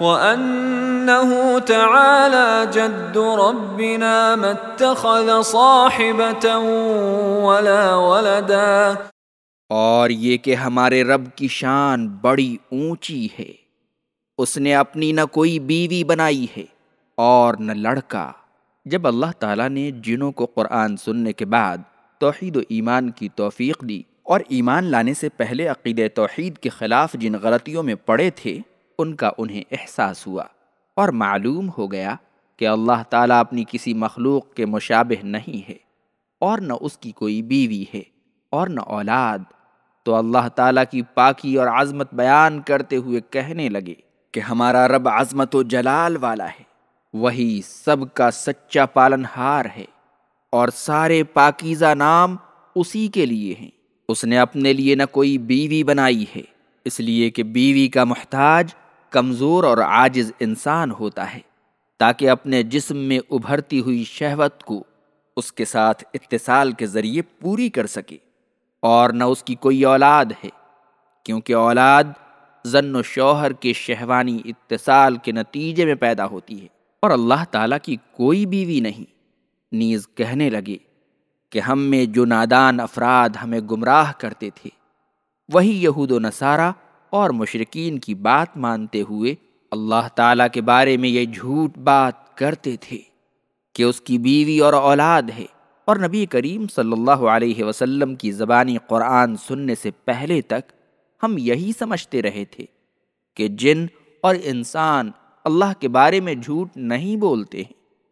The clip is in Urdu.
وَأَنَّهُ تَعَالَى جَدُّ رَبِّنَا مَا اتَّخَذَ صَاحِبَةً وَلَا وَلَدًا اور یہ کہ ہمارے رب کی شان بڑی اونچی ہے۔ اس نے اپنی نہ کوئی بیوی بنائی ہے اور نہ لڑکا۔ جب اللہ تعالیٰ نے جنوں کو قرآن سننے کے بعد توحید و ایمان کی توفیق دی اور ایمان لانے سے پہلے عقید توحید کے خلاف جن غلطیوں میں پڑے تھے ان کا انہیں احساس ہوا اور معلوم ہو گیا کہ اللہ تعالیٰ اپنی کسی مخلوق کے مشابہ نہیں ہے اور نہ اس کی کوئی بیوی ہے اور نہ اولاد۔ تو اللہ تعالیٰ کی پاکی اور عظمت بیان کرتے ہوئے کہنے لگے کہ ہمارا رب عظمت و جلال والا ہے، وہی سب کا سچا پالن ہار ہے اور سارے پاکیزہ نام اسی کے لیے ہیں۔ اس نے اپنے لیے نہ کوئی بیوی بنائی ہے، اس لیے کہ بیوی کا محتاج کمزور اور عاجز انسان ہوتا ہے، تاکہ اپنے جسم میں ابھرتی ہوئی شہوت کو اس کے ساتھ اتصال کے ذریعے پوری کر سکے۔ اور نہ اس کی کوئی اولاد ہے، کیونکہ اولاد زن و شوہر کے شہوانی اتصال کے نتیجے میں پیدا ہوتی ہے۔ اور اللہ تعالیٰ کی کوئی بیوی نہیں۔ نیز کہنے لگے کہ ہم میں جو نادان افراد ہمیں گمراہ کرتے تھے، وہی یہود و نصارہ اور مشرقین کی بات مانتے ہوئے اللہ تعالیٰ کے بارے میں یہ جھوٹ بات کرتے تھے کہ اس کی بیوی اور اولاد ہے اور نبی کریم صلی اللہ علیہ وسلم کی زبانی قرآن سننے سے پہلے تک ہم یہی سمجھتے رہے تھے کہ جن اور انسان اللہ کے بارے میں جھوٹ نہیں بولتے ہیں۔